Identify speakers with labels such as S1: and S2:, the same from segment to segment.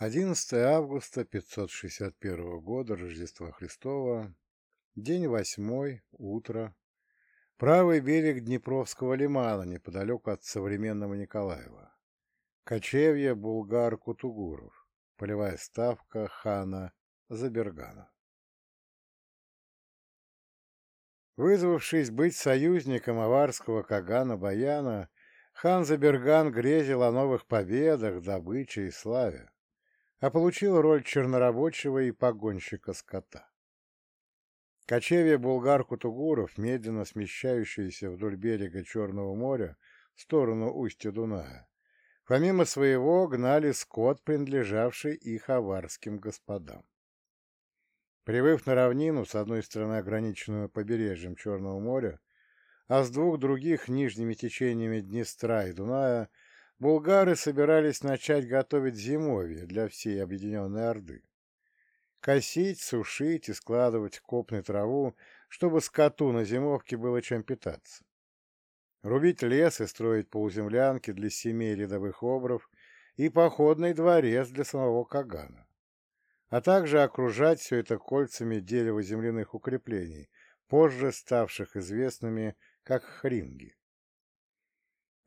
S1: 11 августа 561 года Рождества Христова, день восьмой, утро, правый берег Днепровского лимана неподалеку от современного Николаева, кочевье булгар-кутугуров, полевая ставка хана Забергана. Вызвавшись быть союзником аварского Кагана Баяна, хан Заберган грезил о новых победах, добыче и славе а получил роль чернорабочего и погонщика скота. Кочевье булгар-кутугуров, медленно смещающиеся вдоль берега Черного моря в сторону устья Дуная, помимо своего гнали скот, принадлежавший их аварским господам. Прибыв на равнину, с одной стороны ограниченную побережьем Черного моря, а с двух других нижними течениями Днестра и Дуная, булгары собирались начать готовить зимовье для всей объединенной Орды. Косить, сушить и складывать в копны траву, чтобы скоту на зимовке было чем питаться. Рубить лес и строить полуземлянки для семей рядовых обров и походный дворец для самого Кагана. А также окружать все это кольцами дерево-земляных укреплений, позже ставших известными как хринги.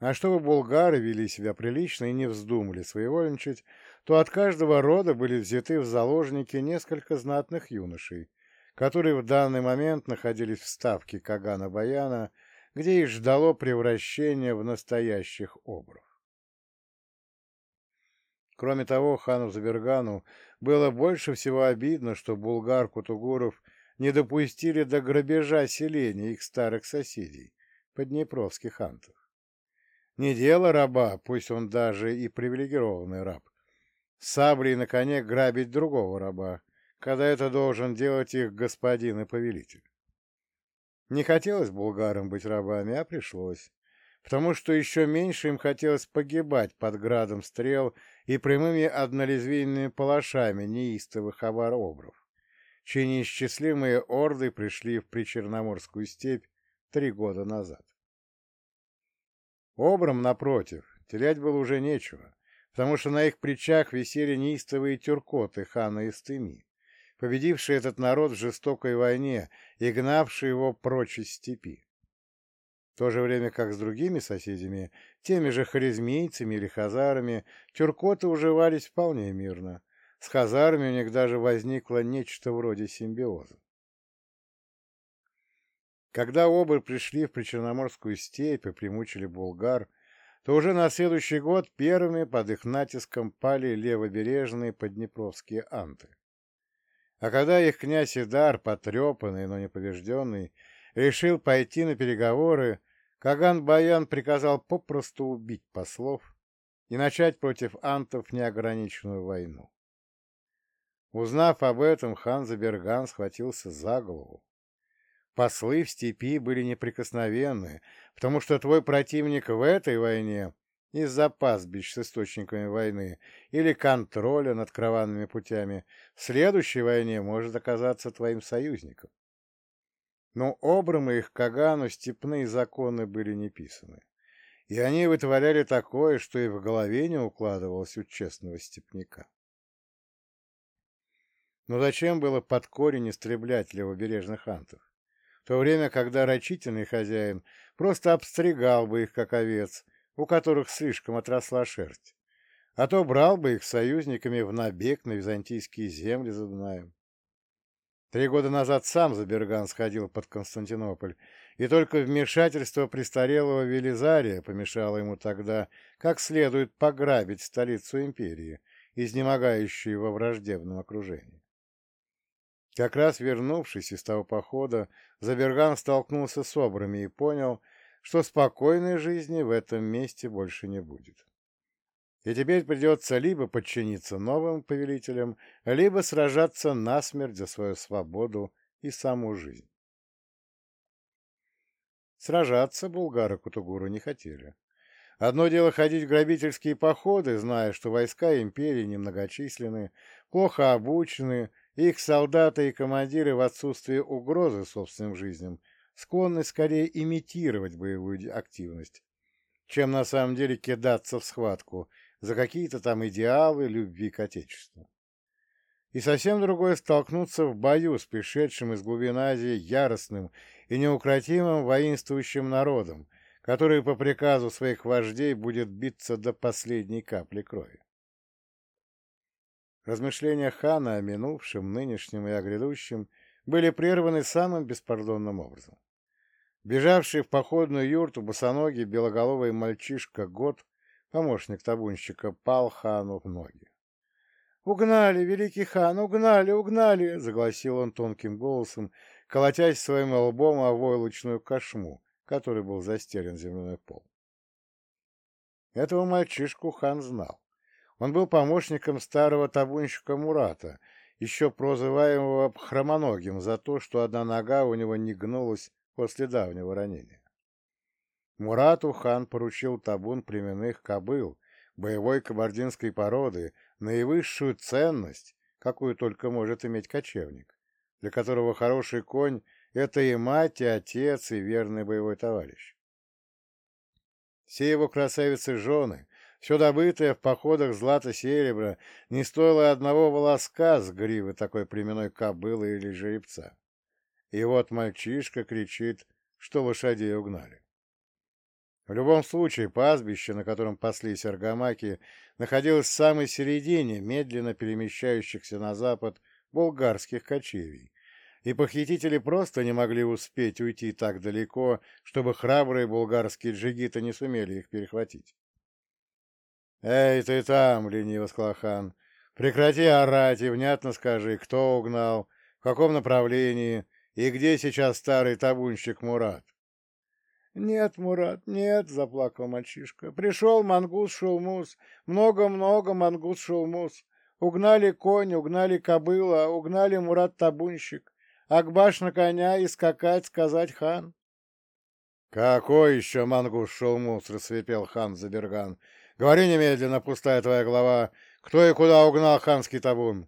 S1: А чтобы булгары вели себя прилично и не вздумали своевольничать, то от каждого рода были взяты в заложники несколько знатных юношей, которые в данный момент находились в ставке Кагана-Баяна, где их ждало превращение в настоящих обров. Кроме того, хану Забергану было больше всего обидно, что булгар-кутугуров не допустили до грабежа селения их старых соседей, поднепровских антов. Не дело раба, пусть он даже и привилегированный раб, саблей на коне грабить другого раба, когда это должен делать их господин и повелитель. Не хотелось булгарам быть рабами, а пришлось, потому что еще меньше им хотелось погибать под градом стрел и прямыми однолезвийными палашами неистовых авар-обров, чьи неисчислимые орды пришли в Причерноморскую степь три года назад. Обрам, напротив, терять было уже нечего, потому что на их плечах висели неистовые тюркоты хана Истыми, победившие этот народ в жестокой войне и гнавшие его прочь из степи. В то же время как с другими соседями, теми же харизмийцами или хазарами, тюркоты уживались вполне мирно. С хазарами у них даже возникло нечто вроде симбиоза. Когда оба пришли в Причерноморскую степь и примучили булгар, то уже на следующий год первыми под их натиском пали левобережные поднепровские анты. А когда их князь Идар, потрепанный, но не побежденный, решил пойти на переговоры, Каган-Баян приказал попросту убить послов и начать против антов неограниченную войну. Узнав об этом, хан Заберган схватился за голову. Послы в степи были неприкосновенны, потому что твой противник в этой войне из-за пастбищ с источниками войны или контроля над караванными путями в следующей войне может оказаться твоим союзником. Но обрамы их Кагану степные законы были не писаны, и они вытворяли такое, что и в голове не укладывалось у честного степняка. Но зачем было под корень истреблять левобережных антов? В то время, когда рачительный хозяин просто обстригал бы их, как овец, у которых слишком отросла шерсть, а то брал бы их союзниками в набег на византийские земли за Дунаем. Три года назад сам Заберган сходил под Константинополь, и только вмешательство престарелого Велизария помешало ему тогда как следует пограбить столицу империи, изнемогающую во враждебном окружении. Как раз вернувшись из того похода, Заберган столкнулся с обрами и понял, что спокойной жизни в этом месте больше не будет. И теперь придется либо подчиниться новым повелителям, либо сражаться насмерть за свою свободу и саму жизнь. Сражаться булгары Кутугуру не хотели. Одно дело ходить в грабительские походы, зная, что войска империи немногочисленны, плохо обучены их солдаты и командиры в отсутствие угрозы собственным жизням склонны скорее имитировать боевую активность, чем на самом деле кидаться в схватку, за какие-то там идеалы любви к Отечеству. И совсем другое столкнуться в бою с пришедшим из глубин Азии яростным и неукротимым воинствующим народом, который по приказу своих вождей будет биться до последней капли крови. Размышления хана о минувшем, нынешнем и о грядущем были прерваны самым беспардонным образом. Бежавший в походную юрту босоногий белоголовый мальчишка Год, помощник табунщика, пал хану в ноги. «Угнали, великий хан, угнали, угнали!» — загласил он тонким голосом, колотясь своим лбом о войлочную кошму, который был застелен земляной пол. Этого мальчишку хан знал. Он был помощником старого табунщика Мурата, еще прозываемого хромоногим за то, что одна нога у него не гнулась после давнего ранения. Мурату хан поручил табун племенных кобыл, боевой кабардинской породы, наивысшую ценность, какую только может иметь кочевник, для которого хороший конь — это и мать, и отец, и верный боевой товарищ. Все его красавицы-жены, все добытое в походах злато-серебра, не стоило одного волоска с гривы такой племенной кобылы или жеребца. И вот мальчишка кричит, что лошадей угнали. В любом случае, пастбище, на котором паслись аргамаки, находилось в самой середине медленно перемещающихся на запад болгарских кочевий, и похитители просто не могли успеть уйти так далеко, чтобы храбрые болгарские джигиты не сумели их перехватить. «Эй, ты там!» — лениво сказал хан. «Прекрати орать и внятно скажи, кто угнал, в каком направлении и где сейчас старый табунщик Мурат». «Нет, Мурат, нет!» — заплакал мальчишка. «Пришел мангус-шулмус, много-много мангус-шулмус. Угнали конь, угнали кобыла, угнали Мурат-табунщик. Акбаш на коня и скакать, сказать хан. — Какой еще мангус шелмус? — рассвепел хан Заберган. — Говори немедленно, пустая твоя голова. Кто и куда угнал ханский табун?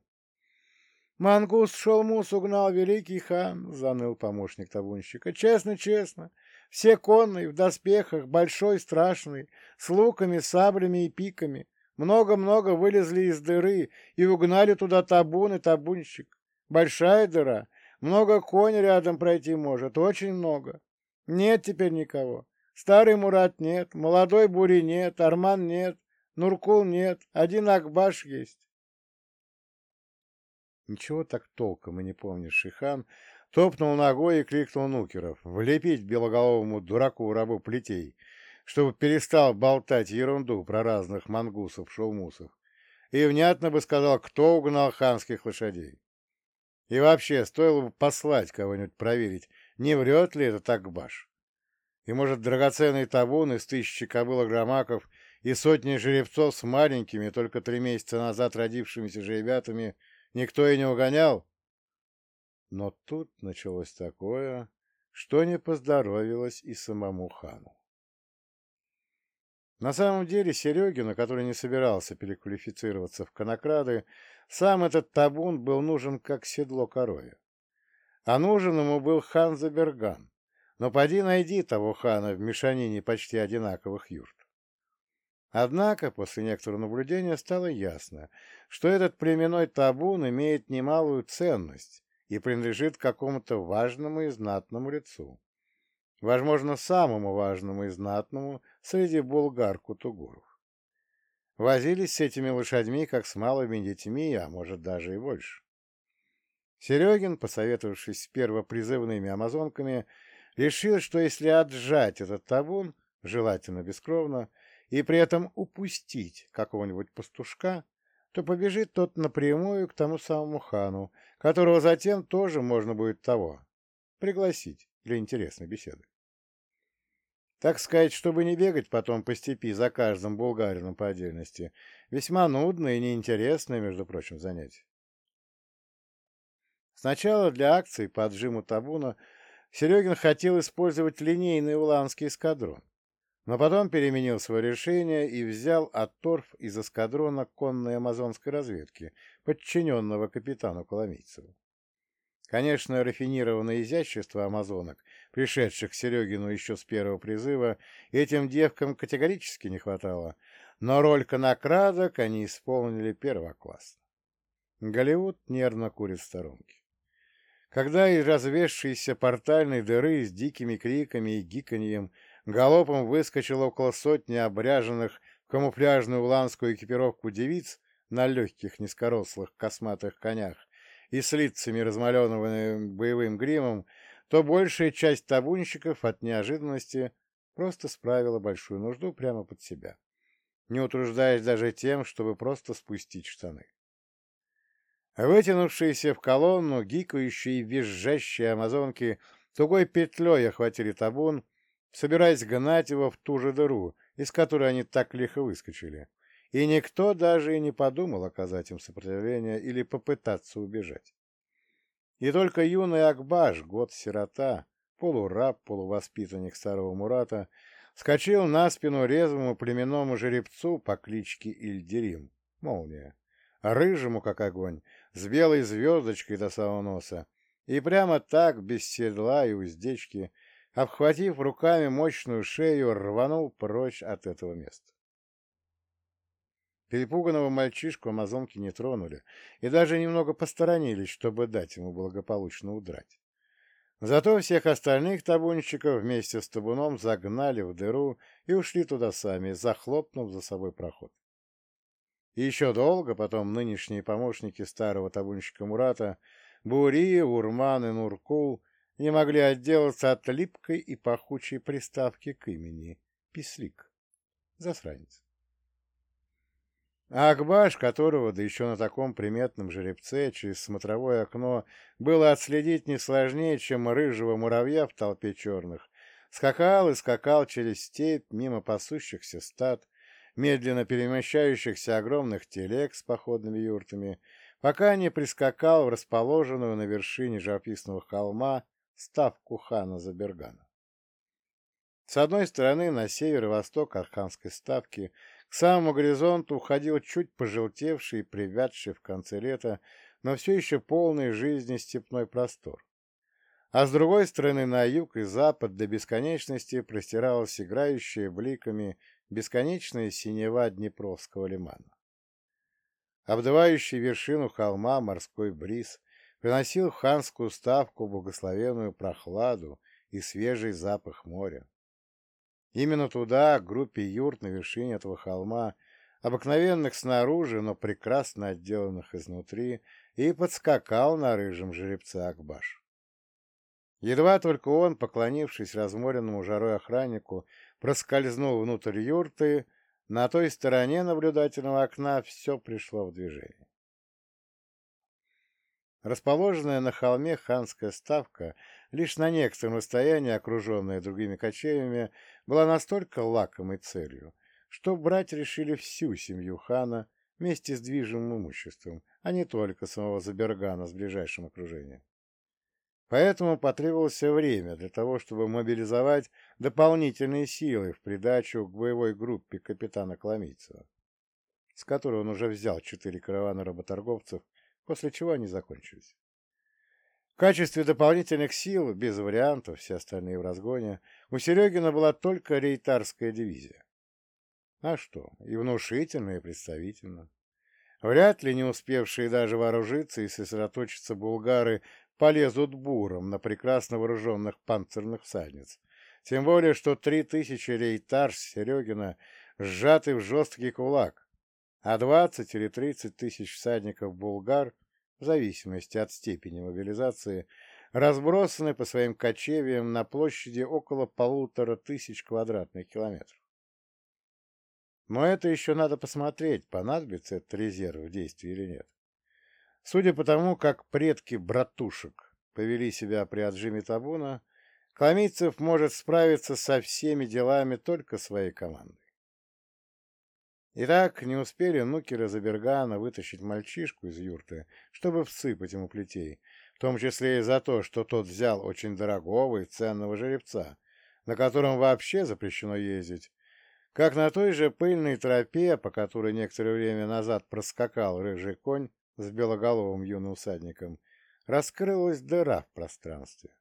S1: — Мангус Шелмус угнал великий хан, — заныл помощник табунщика. — Честно, честно. Все конные, в доспехах, большой, страшный, с луками, саблями и пиками. Много-много вылезли из дыры и угнали туда табун и табунщик. Большая дыра, много конь рядом пройти может, очень много. Нет теперь никого. Старый Мурат нет, молодой Бури нет, Арман нет, Нуркул нет, один Акбаш есть. Ничего так толком и не помнишь, Шихан топнул ногой и крикнул Нукеров влепить белоголовому дураку-рабу плетей, чтобы перестал болтать ерунду про разных мангусов-шоумусов, и внятно бы сказал, кто угнал ханских лошадей. И вообще, стоило бы послать кого-нибудь проверить, не врет ли это Акбаш. И, может, драгоценный табун из тысячи кобылок-громаков и сотни жеребцов с маленькими, только три месяца назад родившимися жеребятами никто и не угонял? Но тут началось такое, что не поздоровилось и самому хану. На самом деле Серегина, который не собирался переквалифицироваться в конокрады, сам этот табун был нужен как седло корове. А нужен ему был хан Заберган. Но поди найди того хана в мешанине почти одинаковых юрт. Однако, после некоторого наблюдения стало ясно, что этот племенной табун имеет немалую ценность и принадлежит какому-то важному и знатному лицу. Возможно, самому важному и знатному среди булгар-кутугуров. Возились с этими лошадьми, как с малыми детьми, а может даже и больше. Серегин, посоветовавшись с первопризывными амазонками, решил, что если отжать этот табун, желательно бескровно, и при этом упустить какого-нибудь пастушка, то побежит тот напрямую к тому самому хану, которого затем тоже можно будет того пригласить для интересной беседы. Так сказать, чтобы не бегать потом по степи за каждым булгарином по отдельности. Весьма нудное и неинтересное, между прочим, занятие. Сначала для акции по отжиму табуна Серегин хотел использовать линейный уланский эскадрон, но потом переменил свое решение и взял отторф из эскадрона конной амазонской разведки, подчиненного капитану Коломийцеву. Конечно, рафинированное изящество амазонок, пришедших к Серегину еще с первого призыва, этим девкам категорически не хватало, но роль конокрадок они исполнили первоклассно. Голливуд нервно курит в сторонке. Когда из развесшейся портальной дыры с дикими криками и гиканьем галопом выскочило около сотни обряженных в камуфляжную уланскую экипировку девиц на легких низкорослых косматых конях и с лицами, размалеванными боевым гримом, то большая часть табунщиков от неожиданности просто справила большую нужду прямо под себя, не утруждаясь даже тем, чтобы просто спустить штаны. Вытянувшиеся в колонну, гикающие и визжащие амазонки тугой петлей охватили табун, собираясь гнать его в ту же дыру, из которой они так лихо выскочили, и никто даже и не подумал оказать им сопротивление или попытаться убежать. И только юный Акбаш, год-сирота, полураб, полувоспитанник старого Мурата, скочил на спину резвому племенному жеребцу по кличке Ильдерим, молния, рыжему, как огонь, с белой звездочкой до самого носа, и прямо так, без седла и уздечки, обхватив руками мощную шею, рванул прочь от этого места. Перепуганного мальчишку амазонки не тронули и даже немного посторонились, чтобы дать ему благополучно удрать. Зато всех остальных табунщиков вместе с табуном загнали в дыру и ушли туда сами, захлопнув за собой проход. Еще долго потом нынешние помощники старого табунщика Мурата, Бури, Урман и Нуркул, не могли отделаться от липкой и пахучей приставки к имени Пислик. Засранец. А Акбаш, которого, да еще на таком приметном жеребце, через смотровое окно, было отследить не сложнее, чем рыжего муравья в толпе черных, скакал и скакал через степь мимо пасущихся стад, медленно перемещающихся огромных телег с походными юртами, пока не прискакал в расположенную на вершине живописного холма ставку хана Забергана. С одной стороны, на северо-восток от ханской ставки, к самому горизонту уходил чуть пожелтевший и привядший в конце лета, но все еще полный жизни степной простор. А с другой стороны, на юг и запад до бесконечности простиралась играющая бликами бесконечная синева Днепровского лимана. Обдувающий вершину холма морской бриз приносил в ханскую ставку благословенную прохладу и свежий запах моря. Именно туда, к группе юрт на вершине этого холма, обыкновенных снаружи, но прекрасно отделанных изнутри, и подскакал на рыжем жеребце Акбаш. Едва только он, поклонившись разморенному жарой охраннику, проскользнул внутрь юрты, на той стороне наблюдательного окна все пришло в движение. Расположенная на холме ханская ставка, лишь на некотором расстоянии, окруженная другими кочевьями, была настолько лакомой целью, что брать решили всю семью хана вместе с движимым имуществом, а не только самого Забергана с ближайшим окружением. Поэтому потребовалось время для того, чтобы мобилизовать дополнительные силы в придачу к боевой группе капитана Коломийцева, с которой он уже взял четыре каравана работорговцев, после чего они закончились. В качестве дополнительных сил, без вариантов, все остальные в разгоне, у Серегина была только рейтарская дивизия. А что, и внушительно, и представительно. Вряд ли не успевшие даже вооружиться и сосредоточиться булгары полезут буром на прекрасно вооруженных панцирных всадниц. Тем более, что три тысячи рейтар Серегина сжаты в жесткий кулак, а двадцать или тридцать тысяч всадников булгар, в зависимости от степени мобилизации, разбросаны по своим кочевьям на площади около полутора тысяч квадратных километров. Но это еще надо посмотреть, понадобится этот резерв в действии или нет. Судя по тому, как предки братушек повели себя при отжиме табуна, Коломийцев может справиться со всеми делами только своей командой. Итак, не успели нукеры Забергана вытащить мальчишку из юрты, чтобы всыпать ему плетей, в том числе и за то, что тот взял очень дорогого и ценного жеребца, на котором вообще запрещено ездить, как на той же пыльной тропе, по которой некоторое время назад проскакал рыжий конь, с белоголовым юным усадником, раскрылась дыра в пространстве.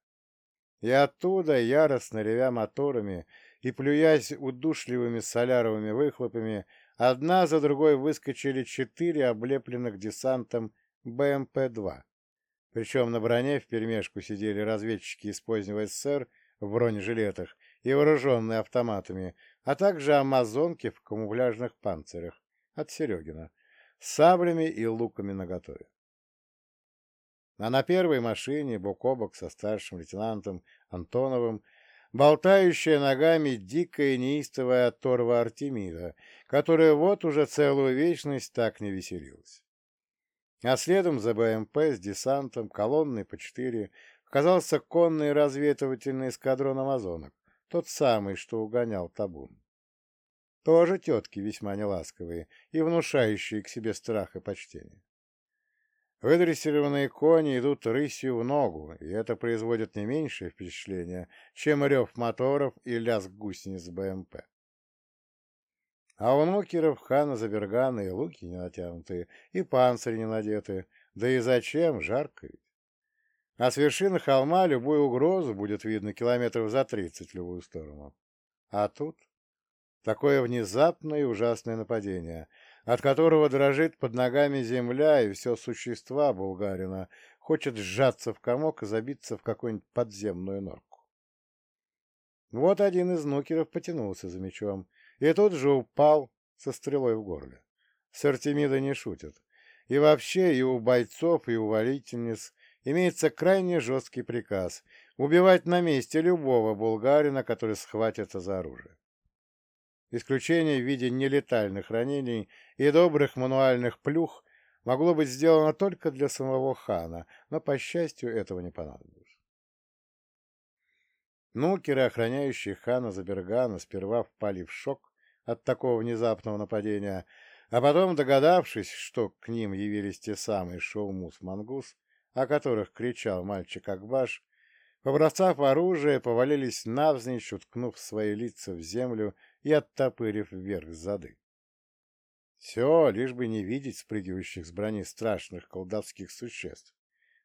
S1: И оттуда, яростно ревя моторами и плюясь удушливыми соляровыми выхлопами, одна за другой выскочили четыре облепленных десантом БМП-2. Причем на броне вперемешку сидели разведчики из позднего СССР в бронежилетах и вооруженные автоматами, а также амазонки в камуфляжных панцирях от Серегина, с саблями и луками наготове. А на первой машине, бок о бок со старшим лейтенантом Антоновым, болтающая ногами дикая неистовая торва Артемида, которая вот уже целую вечность так не веселилась. А следом за БМП с десантом, колонной по четыре, оказался конный разведывательный эскадрон амазонок, тот самый, что угонял табун. Тоже тетки весьма неласковые и внушающие к себе страх и почтение. Выдрессированные кони идут рысью в ногу, и это производит не меньшее впечатление, чем рев моторов и лязг гусениц БМП. А у нукеров хана Забергана и луки не натянутые, и панцири не надеты, да и зачем, жарко ведь. А с вершины холма любую угрозу будет видно километров за тридцать в любую сторону. А тут такое внезапное и ужасное нападение — от которого дрожит под ногами земля, и все существа булгарина хочет сжаться в комок и забиться в какую-нибудь подземную норку. Вот один из нукеров потянулся за мечом, и тут же упал со стрелой в горле. С Артемида не шутят. И вообще и у бойцов, и у валительниц имеется крайне жесткий приказ убивать на месте любого булгарина, который схватится за оружие. Исключение в виде нелетальных ранений и добрых мануальных плюх могло быть сделано только для самого хана, но, по счастью, этого не понадобилось. Нукеры, охраняющие хана Забергана, сперва впали в шок от такого внезапного нападения, а потом, догадавшись, что к ним явились те самые Шоумус-Мангус, о которых кричал мальчик Акбаш, побросав оружие, повалились навзничь, уткнув свои лица в землю и оттопырив вверх зады. Все, лишь бы не видеть спрыгивающих с брони страшных колдовских существ,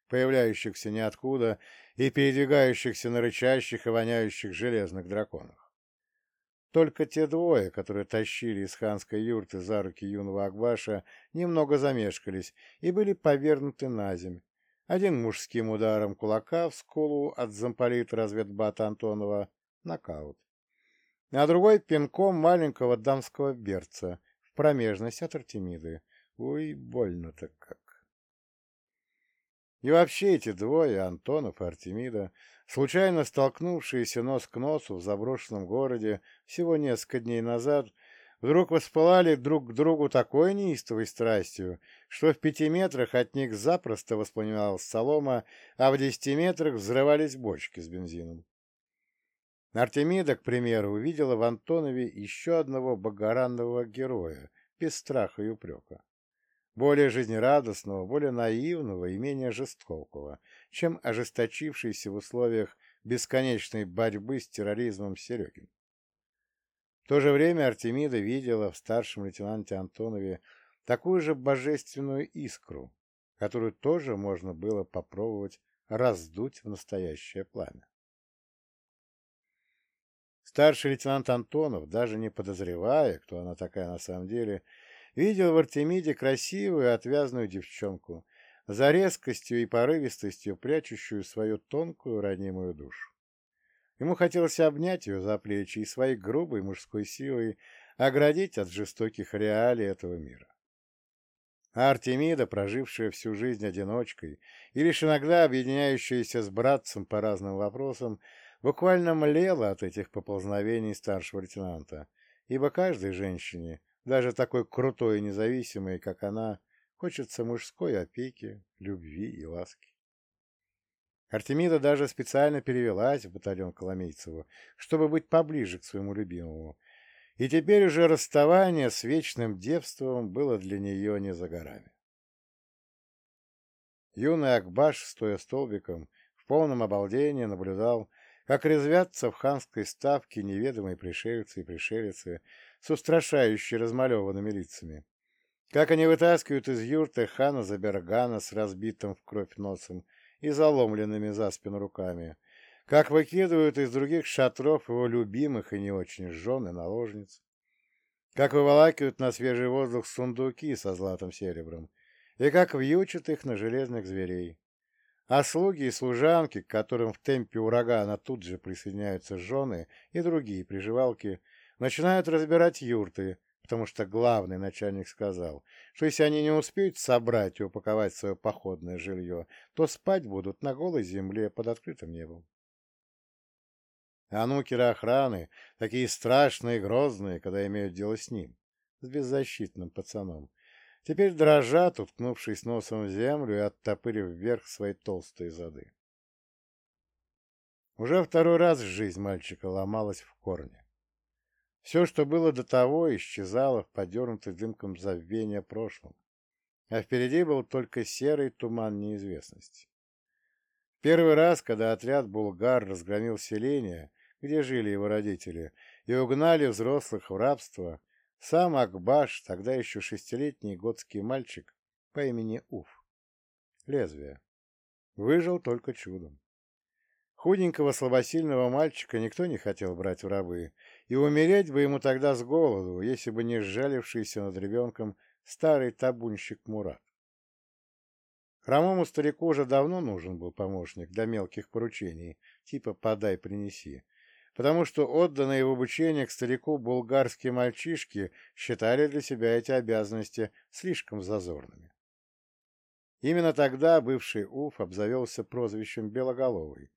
S1: появляющихся ниоткуда и передвигающихся на рычащих и воняющих железных драконах. Только те двое, которые тащили из ханской юрты за руки юного Акбаша, немного замешкались и были повернуты на земь. Один мужским ударом кулака в скулу от замполита разведбата Антонова — нокаут а другой пинком маленького дамского берца в промежность от Артемиды. Ой, больно-то как. И вообще эти двое, Антонов и Артемида, случайно столкнувшиеся нос к носу в заброшенном городе всего несколько дней назад, вдруг воспылали друг к другу такой неистовой страстью, что в пяти метрах от них запросто воспламенялась солома, а в десяти метрах взрывались бочки с бензином. Артемида, к примеру, увидела в Антонове еще одного богоранного героя, без страха и упрека. Более жизнерадостного, более наивного и менее жестокого, чем ожесточившийся в условиях бесконечной борьбы с терроризмом Серегин. В то же время Артемида видела в старшем лейтенанте Антонове такую же божественную искру, которую тоже можно было попробовать раздуть в настоящее пламя. Старший лейтенант Антонов, даже не подозревая, кто она такая на самом деле, видел в Артемиде красивую отвязную девчонку, за резкостью и порывистостью прячущую свою тонкую ранимую душу. Ему хотелось обнять ее за плечи и своей грубой мужской силой оградить от жестоких реалий этого мира. А Артемида, прожившая всю жизнь одиночкой и лишь иногда объединяющаяся с братцем по разным вопросам, буквально млела от этих поползновений старшего лейтенанта, ибо каждой женщине, даже такой крутой и независимой, как она, хочется мужской опеки, любви и ласки. Артемида даже специально перевелась в батальон Коломейцева, чтобы быть поближе к своему любимому, и теперь уже расставание с вечным девством было для нее не за горами. Юный Акбаш, стоя столбиком, в полном обалдении наблюдал, как резвятся в ханской ставке неведомые пришельцы и пришелицы с устрашающе размалеванными лицами. Как они вытаскивают из юрты хана Забергана с разбитым в кровь носом и заломленными за спину руками. Как выкидывают из других шатров его любимых и не очень жен и наложниц. как выволакивают на свежий воздух сундуки со златым серебром, и как вьючат их на железных зверей. А слуги и служанки, к которым в темпе урагана тут же присоединяются жены и другие приживалки, начинают разбирать юрты, потому что главный начальник сказал, что если они не успеют собрать и упаковать свое походное жилье, то спать будут на голой земле под открытым небом. А нукеры охраны, такие страшные и грозные, когда имеют дело с ним, с беззащитным пацаном, теперь дрожат, уткнувшись носом в землю и оттопырив вверх свои толстые зады. Уже второй раз жизнь мальчика ломалась в корне. Все, что было до того, исчезало в подернутой дымком забвения прошлом, а впереди был только серый туман неизвестности. Первый раз, когда отряд «Булгар» разгромил селение, где жили его родители, и угнали взрослых в рабство, сам Акбаш, тогда еще шестилетний готский мальчик по имени Уф, лезвие, выжил только чудом. Худенького слабосильного мальчика никто не хотел брать в рабы, и умереть бы ему тогда с голоду, если бы не сжалившийся над ребенком старый табунщик Мурат. Хромому старику уже давно нужен был помощник для мелких поручений, типа «подай, принеси», потому что отданные в обучение к старику булгарские мальчишки считали для себя эти обязанности слишком зазорными. Именно тогда бывший Уф обзавелся прозвищем Белоголовый,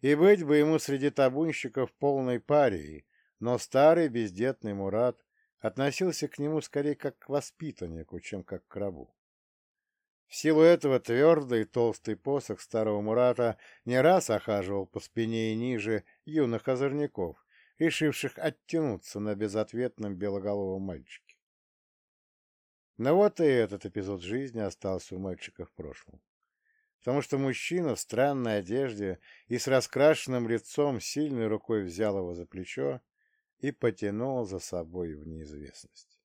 S1: и быть бы ему среди табунщиков полной парией, но старый бездетный Мурат относился к нему скорее как к воспитаннику, чем как к рабу. В силу этого твердый толстый посох старого Мурата не раз охаживал по спине и ниже юных озорников, решивших оттянуться на безответном белоголовом мальчике. Но вот и этот эпизод жизни остался у мальчика в прошлом потому что мужчина в странной одежде и с раскрашенным лицом сильной рукой взял его за плечо и потянул за собой в неизвестность.